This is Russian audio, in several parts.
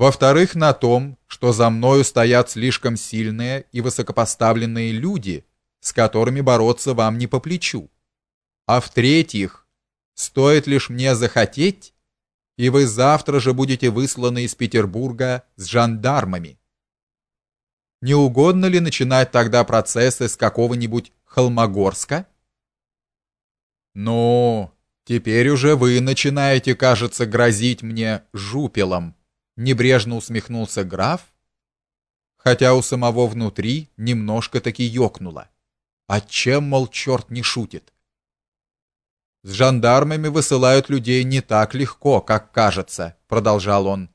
Во-вторых, на том, что за мною стоят слишком сильные и высокопоставленные люди, с которыми бороться вам не по плечу. А в-третьих, стоит лишь мне захотеть, и вы завтра же будете высланы из Петербурга с жандармами. Не угодно ли начинать тогда процессы с какого-нибудь Холмогорска? Ну, теперь уже вы начинаете, кажется, грозить мне жупелом, небрежно усмехнулся граф, хотя у самого внутри немножко таки ёкнуло. А чем, мол, черт не шутит? С жандармами высылают людей не так легко, как кажется, продолжал он.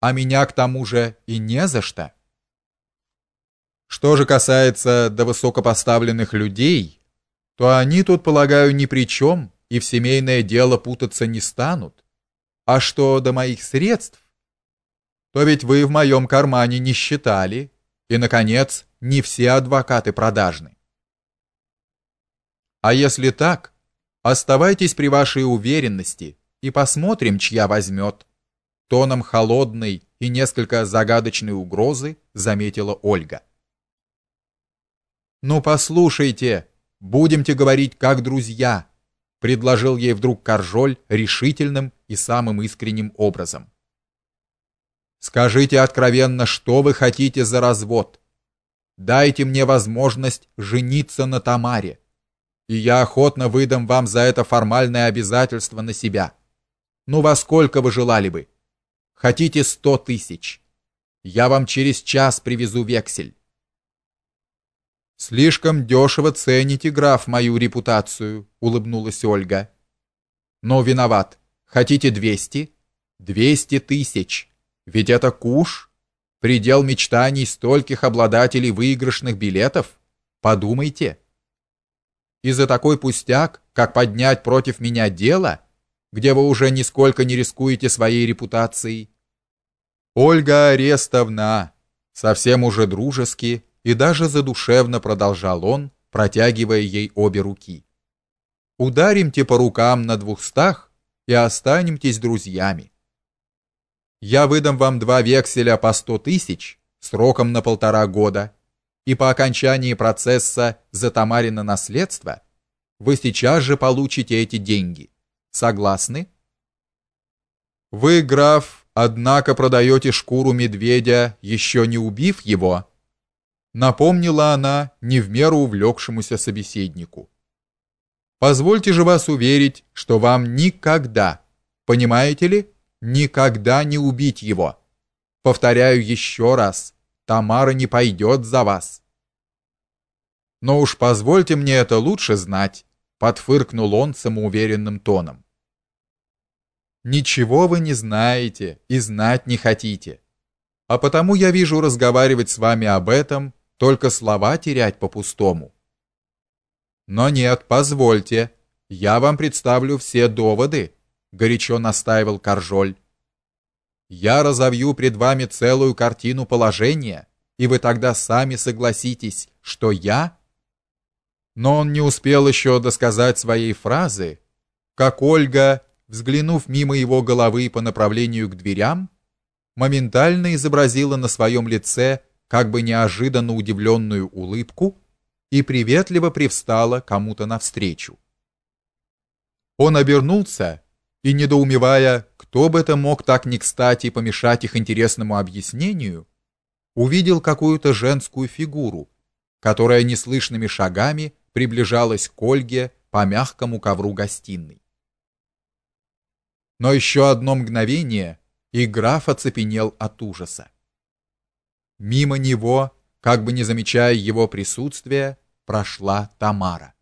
А меня к тому же и не за что. Что же касается до высокопоставленных людей, то они тут, полагаю, ни при чем и в семейное дело путаться не станут. А что до моих средств, то ведь вы в моем кармане не считали, и наконец, не все адвокаты продажны. А если так, Оставайтесь при вашей уверенности и посмотрим, чья возьмет. Тоном холодной и несколько загадочной угрозы заметила Ольга. Ну послушайте, будемте говорить как друзья, предложил ей вдруг Каржоль решительным и самым искренним образом. Скажите откровенно, что вы хотите за развод? Дайте мне возможность жениться на Тамаре и я охотно выдам вам за это формальное обязательство на себя. Ну, во сколько вы желали бы? Хотите сто тысяч? Я вам через час привезу вексель. Слишком дешево цените, граф, мою репутацию, улыбнулась Ольга. Но виноват. Хотите двести? Двести тысяч. Ведь это куш, предел мечтаний стольких обладателей выигрышных билетов. Подумайте и за такой пустяк, как поднять против меня дело, где вы уже нисколько не рискуете своей репутацией. Ольга Арестовна, совсем уже дружески и даже задушевно продолжал он, протягивая ей обе руки. Ударимте по рукам на двухстах и останемтесь друзьями. Я выдам вам два векселя по сто тысяч сроком на полтора года и по окончании процесса за Тамарина наследство вы сейчас же получите эти деньги. Согласны? Вы, граф, однако продаете шкуру медведя, еще не убив его, напомнила она не в меру увлекшемуся собеседнику. Позвольте же вас уверить, что вам никогда, понимаете ли, никогда не убить его. Повторяю еще раз, Тамара не пойдет за вас. Но уж позвольте мне это лучше знать, подфыркнул он самоуверенным тоном. Ничего вы не знаете и знать не хотите. А потому я вижу разговаривать с вами об этом, только слова терять по-пустому. Но нет, позвольте, я вам представлю все доводы, горячо настаивал Каржоль я разовью пред вами целую картину положения, и вы тогда сами согласитесь, что я Но он не успел еще досказать своей фразы, как Ольга, взглянув мимо его головы по направлению к дверям, моментально изобразила на своем лице как бы неожиданно удивленную улыбку и приветливо привстала кому-то навстречу. Он обернулся и недоумевая, кто бы это мог так не кстати помешать их интересному объяснению, увидел какую-то женскую фигуру, которая неслышными шагами приближалась к Ольге по мягкому ковру гостиной. Но еще одно мгновение, и граф оцепенел от ужаса. Мимо него, как бы не замечая его присутствия, прошла Тамара.